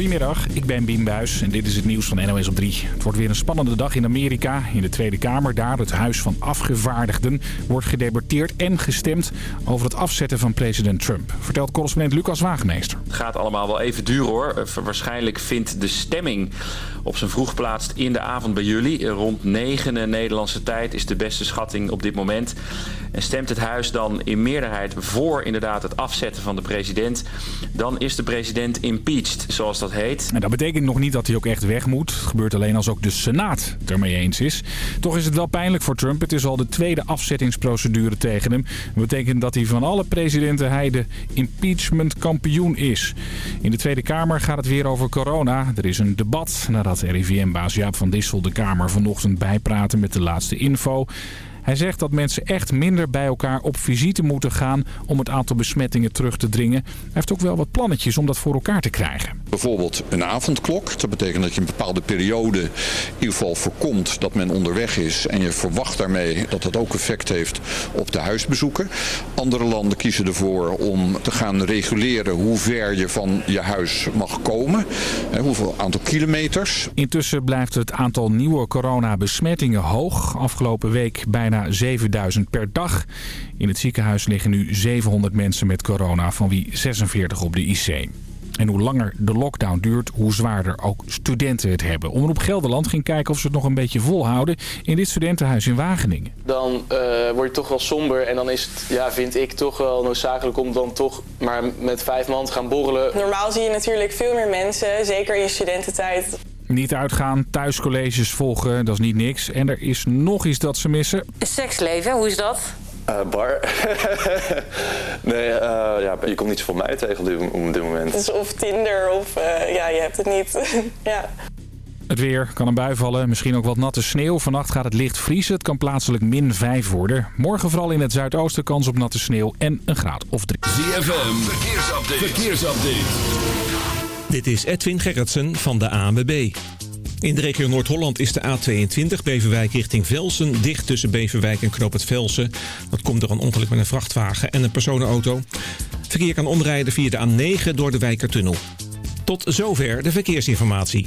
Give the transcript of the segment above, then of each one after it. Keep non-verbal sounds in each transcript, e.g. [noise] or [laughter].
Goedemiddag, ik ben Biem Buijs en dit is het nieuws van NOS op 3. Het wordt weer een spannende dag in Amerika. In de Tweede Kamer, daar het Huis van Afgevaardigden, wordt gedebatteerd en gestemd over het afzetten van president Trump. Vertelt correspondent Lucas Waagmeester. Het gaat allemaal wel even duur hoor. Eh, Waarschijnlijk vindt de stemming op zijn vroeg geplaatst in de avond bij jullie. Eh, Rond 9 Nederlandse tijd is de beste schatting op dit moment. En stemt het huis dan in meerderheid voor inderdaad het afzetten van de president... dan is de president impeached, zoals dat heet. Dat betekent nog niet dat hij ook echt weg moet. Het gebeurt alleen als ook de Senaat ermee eens is. Toch is het wel pijnlijk voor Trump. Het is al de tweede afzettingsprocedure tegen hem. Dat betekent dat hij van alle presidenten hij de impeachment kampioen is. In de Tweede Kamer gaat het weer over corona. Er is een debat nadat RIVM-baas Jaap van Dissel de Kamer vanochtend bijpraten met de laatste info. Hij zegt dat mensen echt minder bij elkaar op visite moeten gaan om het aantal besmettingen terug te dringen. Hij heeft ook wel wat plannetjes om dat voor elkaar te krijgen. Bijvoorbeeld een avondklok. Dat betekent dat je een bepaalde periode in ieder geval voorkomt dat men onderweg is. En je verwacht daarmee dat dat ook effect heeft op de huisbezoeken. Andere landen kiezen ervoor om te gaan reguleren hoe ver je van je huis mag komen. Hoeveel aantal kilometers. Intussen blijft het aantal nieuwe coronabesmettingen hoog. Afgelopen week bijna 7000 per dag. In het ziekenhuis liggen nu 700 mensen met corona, van wie 46 op de IC. En hoe langer de lockdown duurt, hoe zwaarder ook studenten het hebben. Omroep Gelderland ging kijken of ze het nog een beetje volhouden in dit studentenhuis in Wageningen. dan eh, word je toch wel somber. En dan is het, ja, vind ik toch wel noodzakelijk om dan toch maar met vijf man te gaan borrelen. Normaal zie je natuurlijk veel meer mensen, zeker in je studententijd. Niet uitgaan, thuiscolleges volgen, dat is niet niks. En er is nog iets dat ze missen. Seksleven, hoe is dat? Eh, bar. [laughs] nee, eh, ja, je komt niet zoveel mij tegen op dit, op dit moment. Dus of Tinder of eh, ja, je hebt het niet. [laughs] ja. Het weer kan een bui vallen, misschien ook wat natte sneeuw. Vannacht gaat het licht vriezen, het kan plaatselijk min 5 worden. Morgen vooral in het zuidoosten kans op natte sneeuw en een graad of 3. ZFM, verkeersupdate. verkeersupdate. Dit is Edwin Gerritsen van de ANWB. In de regio Noord-Holland is de A22 Beverwijk richting Velsen dicht tussen Beverwijk en Knoop het Velsen. Dat komt door een ongeluk met een vrachtwagen en een personenauto. Verkeer kan omrijden via de A9 door de Wijkertunnel. Tot zover de verkeersinformatie.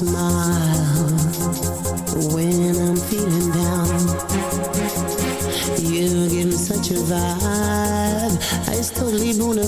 Smile when I'm feeling down. You give me such a vibe, it's totally bona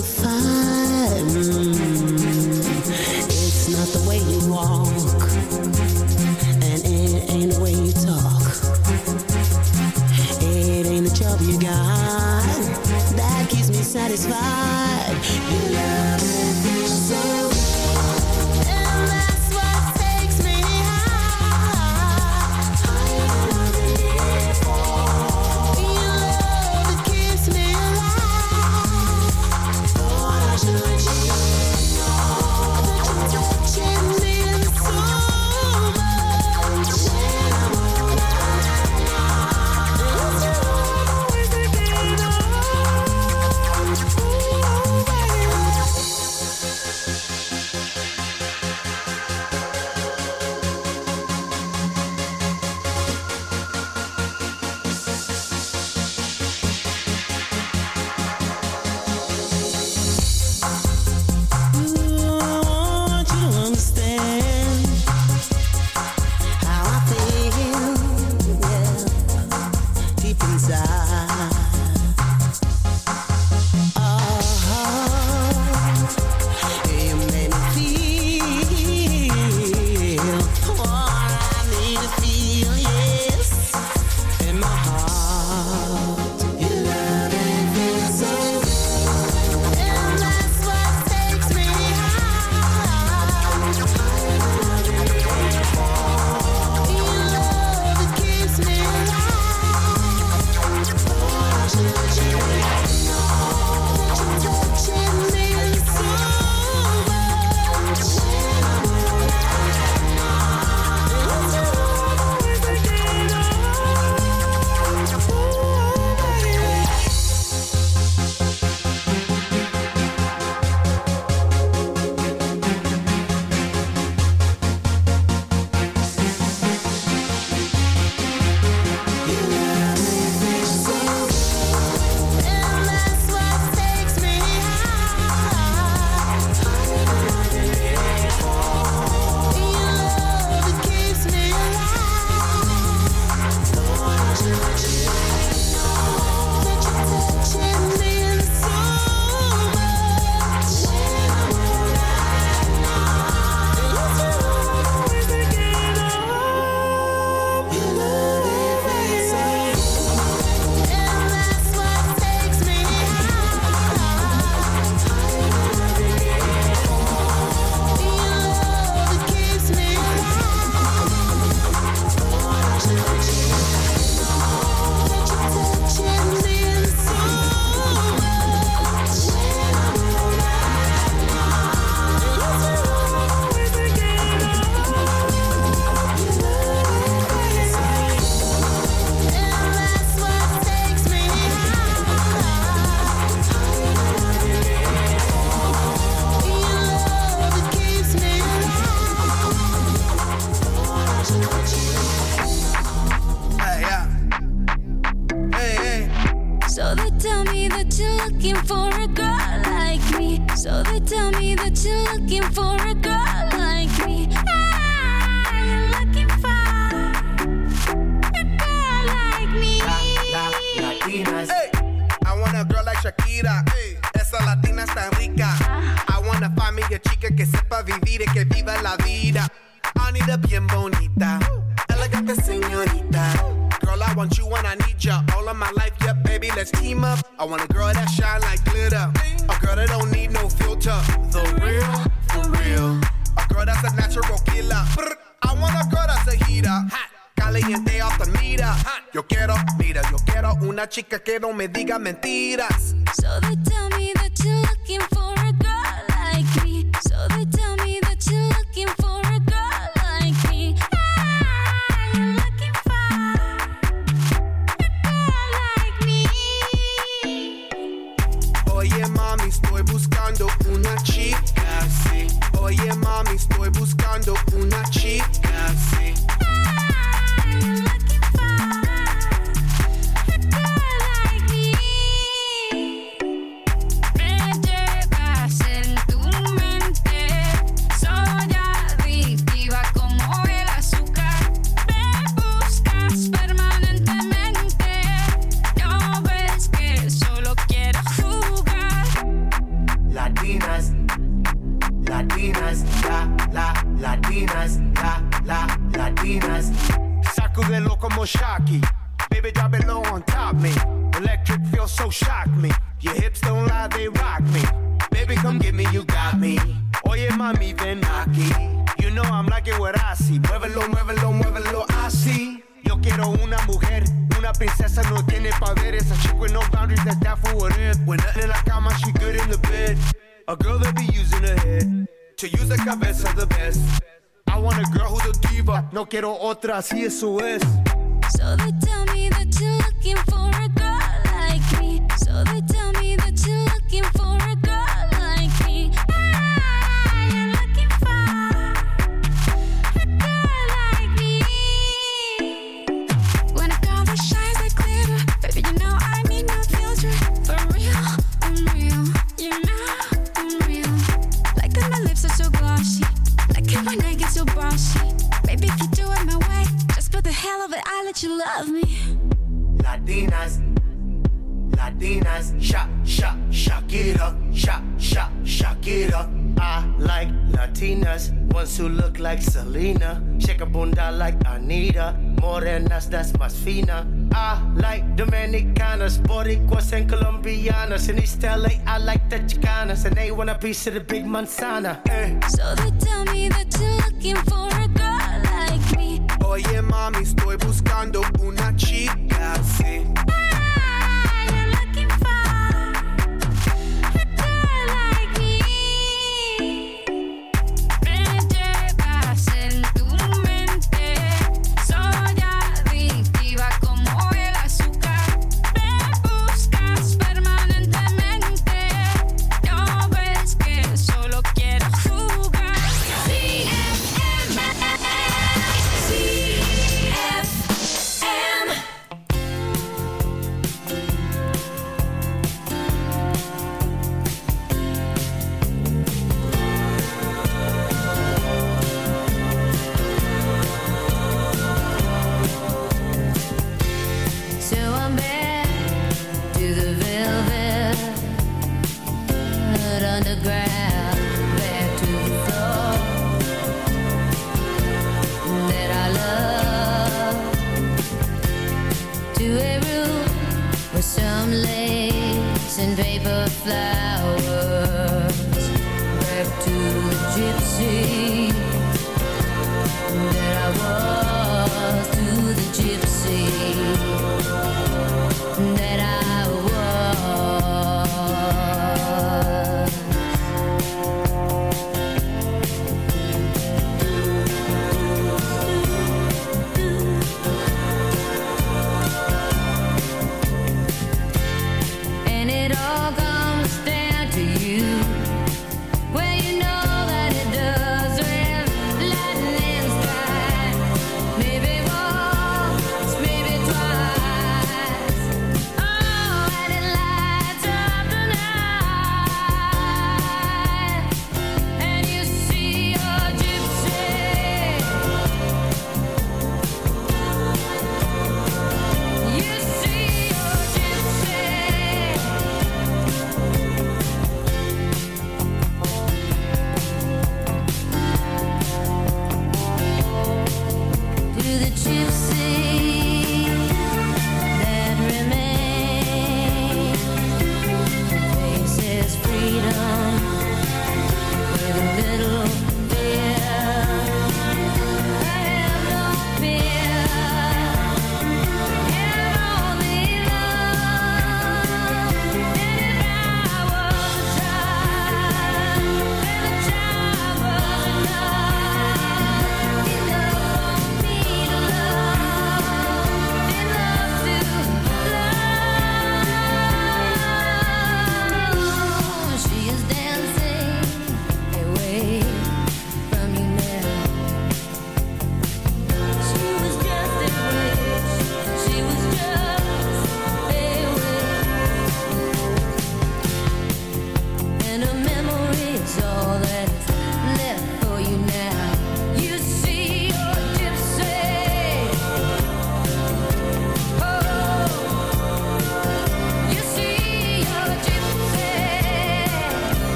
quiero otra, así eso es. Colombianas. In East LA, I like the Chicanas. And they want a piece of the big manzana. Uh. So they tell me that you're looking for a girl like me. Oh, Oye, mami, estoy buscando una chica.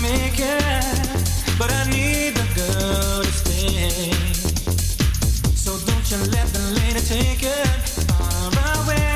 Make it, but I need the girl to stay. So don't you let the lady take it far away.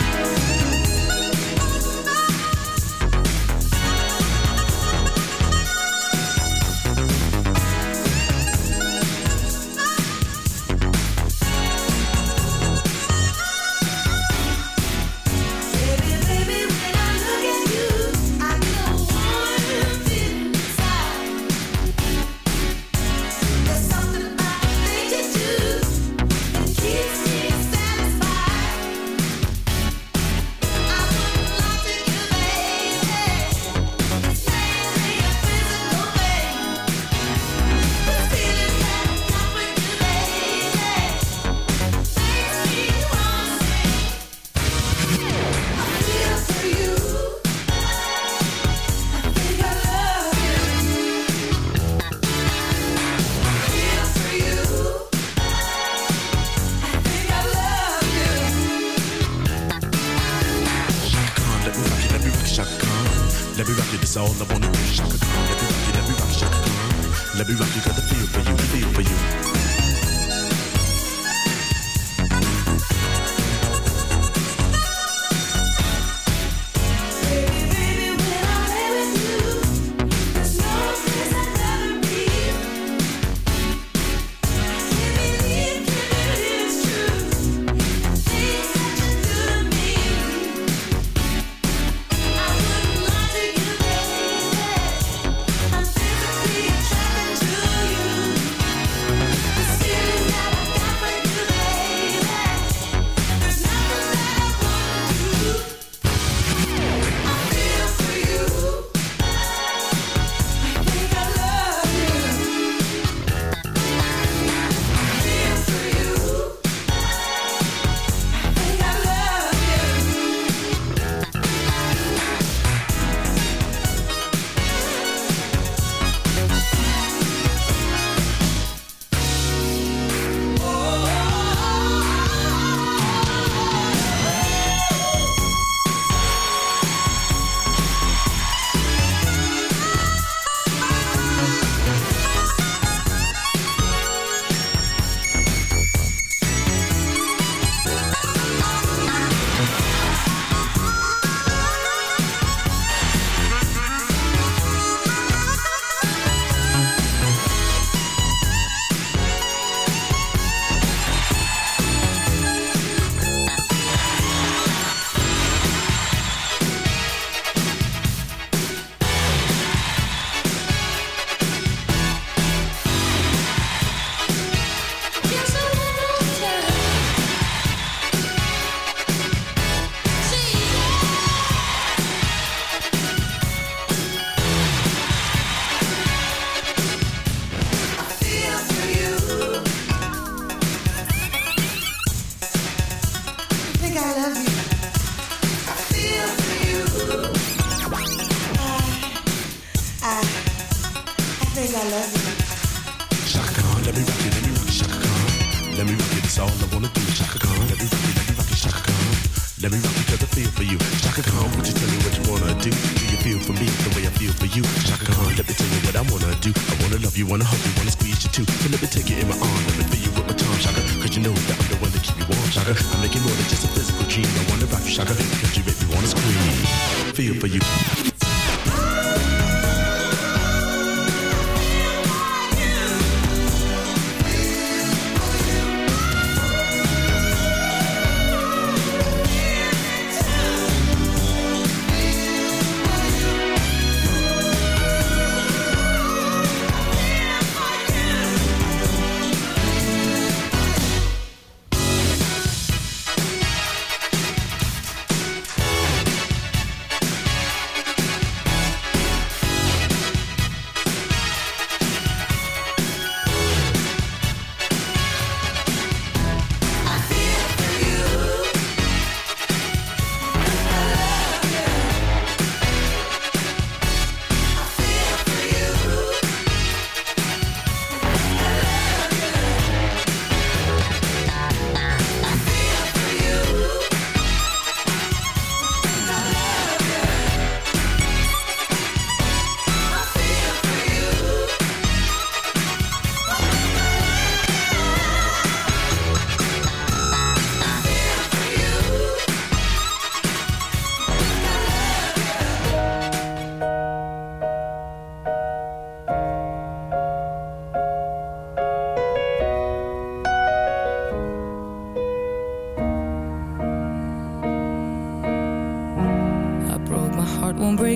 Shaka let me rock you, let me rock you, Shaka. Let me rock you, that's all I wanna do. Shaka let me rock you, let me rock you, Shaka. Let me rock 'cause I feel for you. Shaka Khan, you tell me what you wanna do? Do you feel for me the way I feel for you? Shaka let me tell you what I wanna do. I wanna love you, wanna hug you, wanna squeeze you too. So let me take you in my arm, let me feel you with my tongue, Shaka. Cause you know that I'm the one to keep you warm, Shaka. I'm making more than just a physical dream. I wanna rock you, Shaka, you make me wanna scream. Feel for you.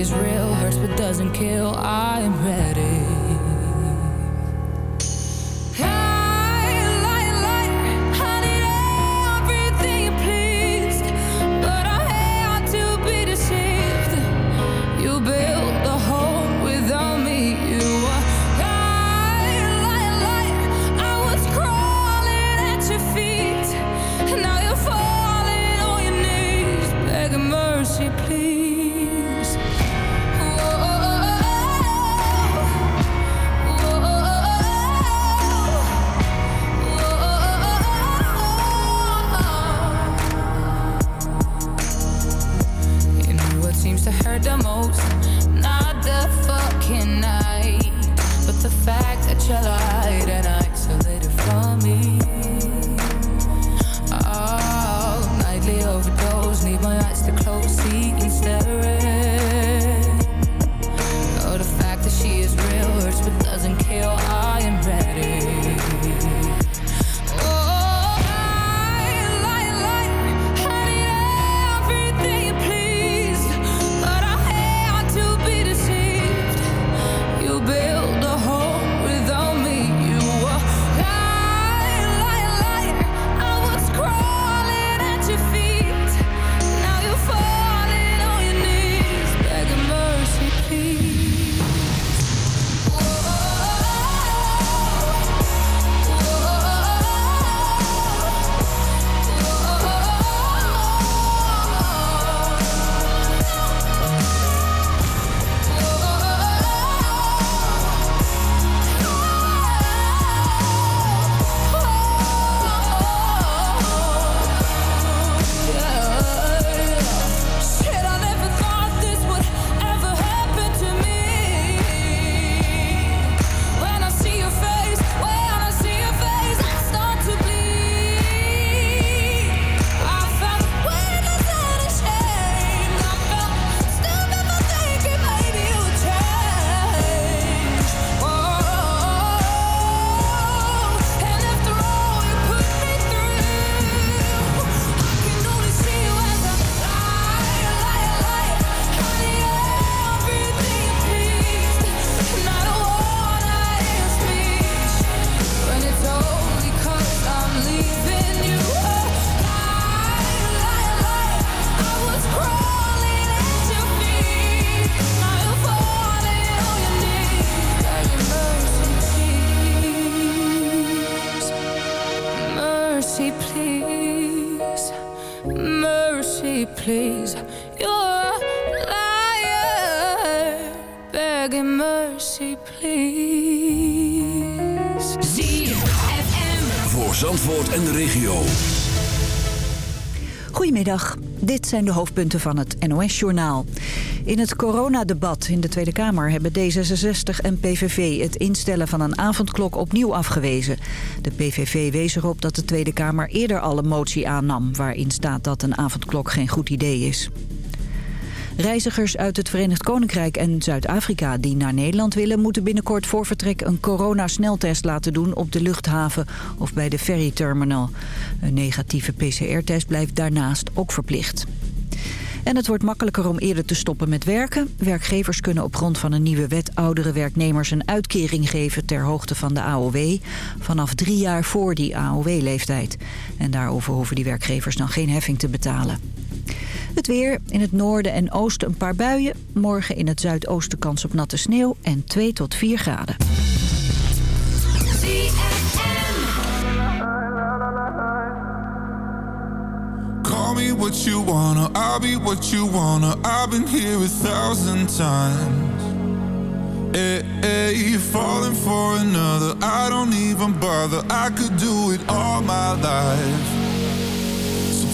Is real hurts but doesn't kill. I am ready. Zandvoort en de regio. Goedemiddag, dit zijn de hoofdpunten van het NOS-journaal. In het coronadebat in de Tweede Kamer hebben D66 en PVV het instellen van een avondklok opnieuw afgewezen. De PVV wees erop dat de Tweede Kamer eerder al een motie aannam... waarin staat dat een avondklok geen goed idee is. Reizigers uit het Verenigd Koninkrijk en Zuid-Afrika die naar Nederland willen... moeten binnenkort voor vertrek een coronasneltest laten doen op de luchthaven of bij de ferryterminal. Een negatieve PCR-test blijft daarnaast ook verplicht. En het wordt makkelijker om eerder te stoppen met werken. Werkgevers kunnen op grond van een nieuwe wet oudere werknemers een uitkering geven ter hoogte van de AOW. Vanaf drie jaar voor die AOW-leeftijd. En daarover hoeven die werkgevers dan geen heffing te betalen. Het weer. In het noorden en oosten een paar buien. Morgen in het zuidoosten kans op natte sneeuw en 2 tot 4 graden. Call me what you wanna, I'll be what you wanna. I've been here a thousand times. Hey, hey, you're falling for another. I don't even bother. I could do it all my life.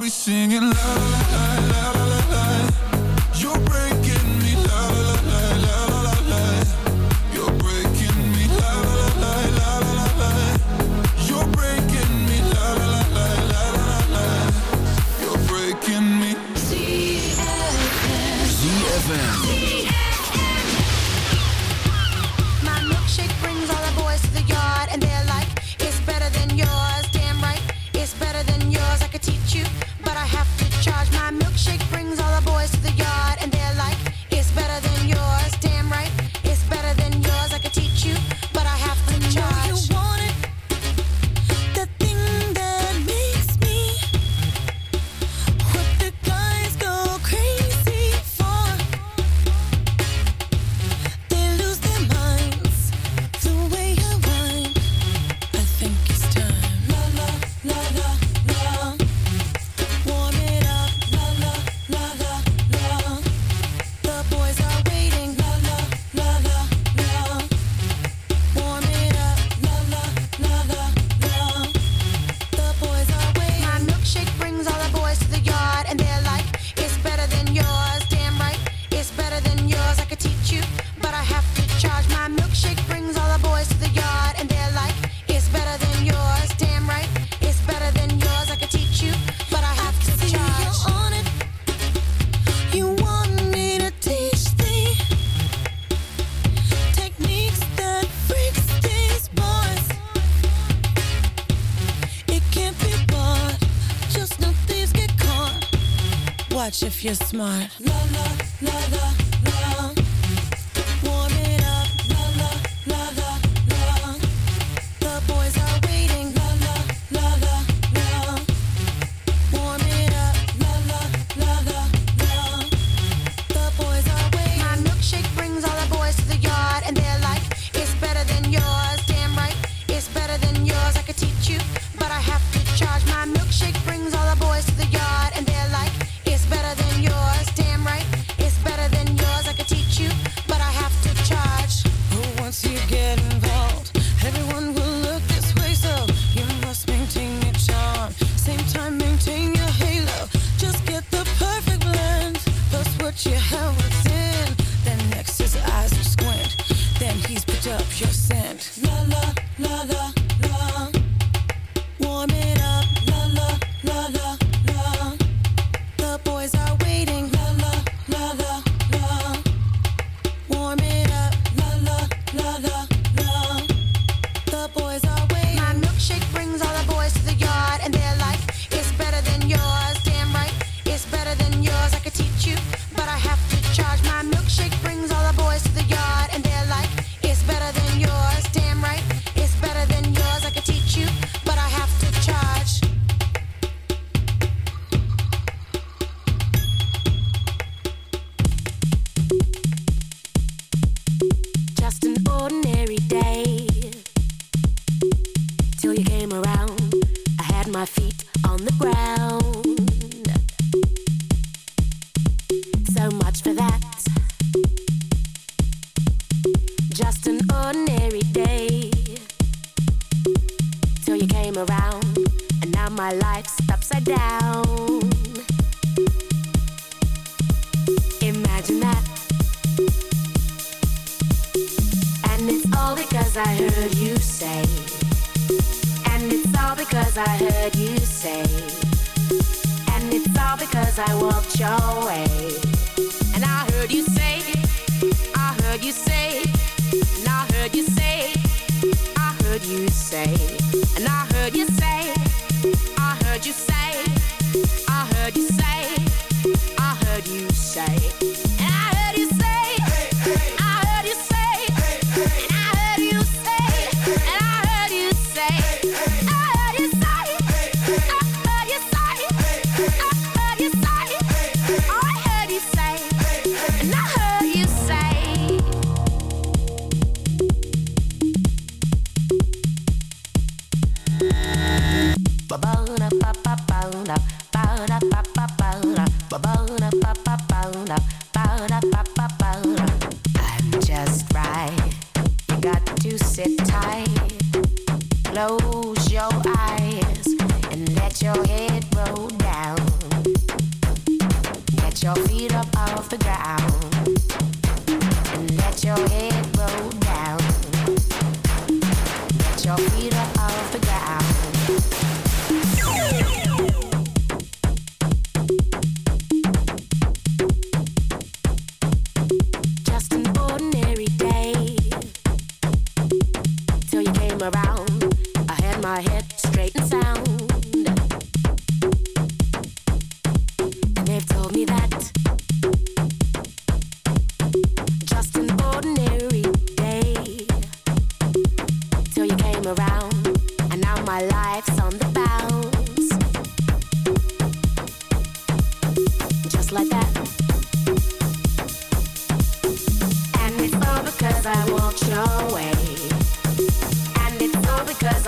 I'll be singing la la la la la la You're breaking me la la la la la la la. You're breaking me la la la la la la la. You're breaking me la la la la la la You're breaking me ZFM ZFM if you're smart.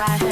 I had.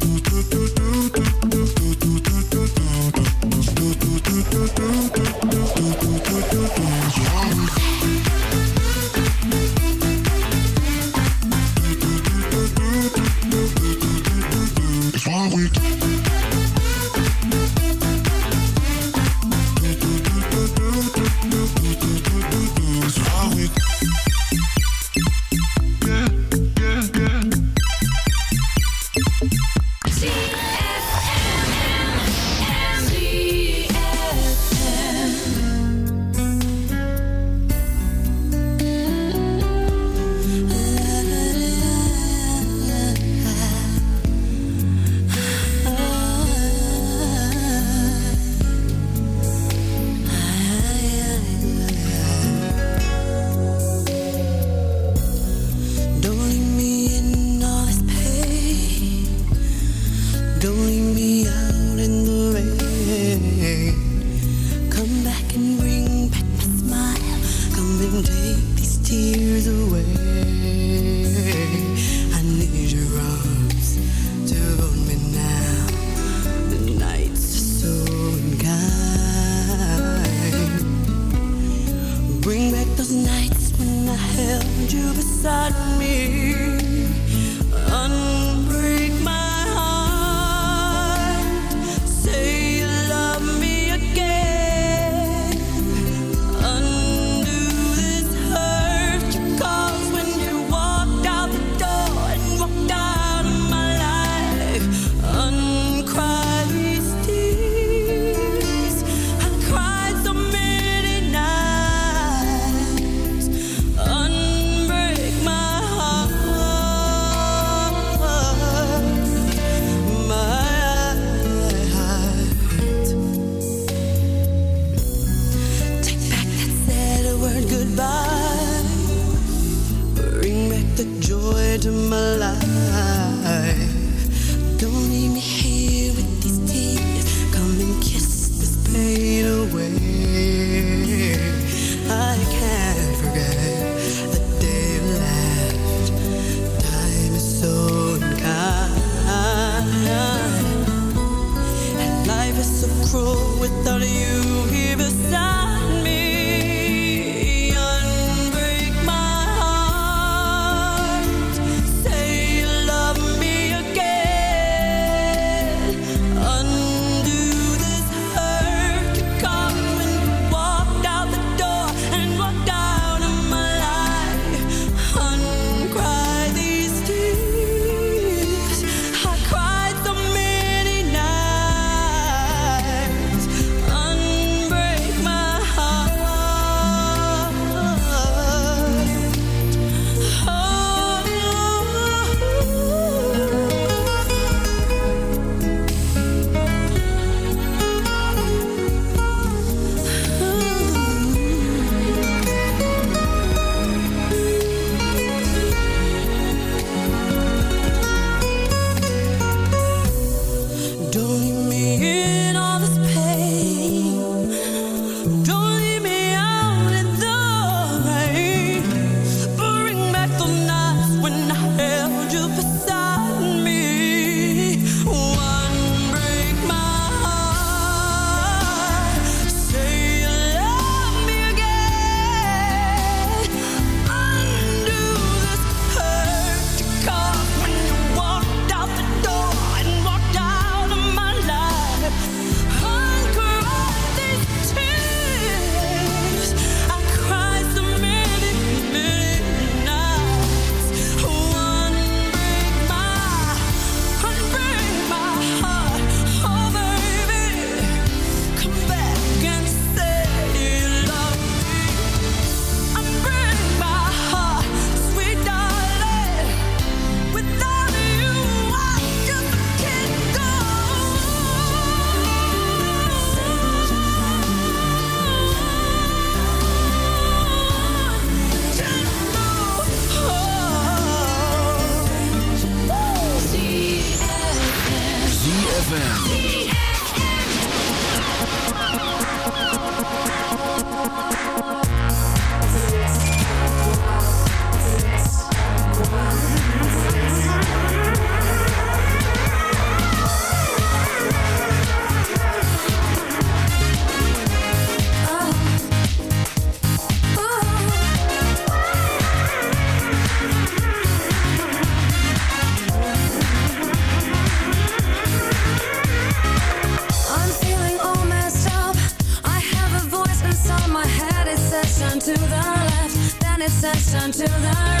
such unto the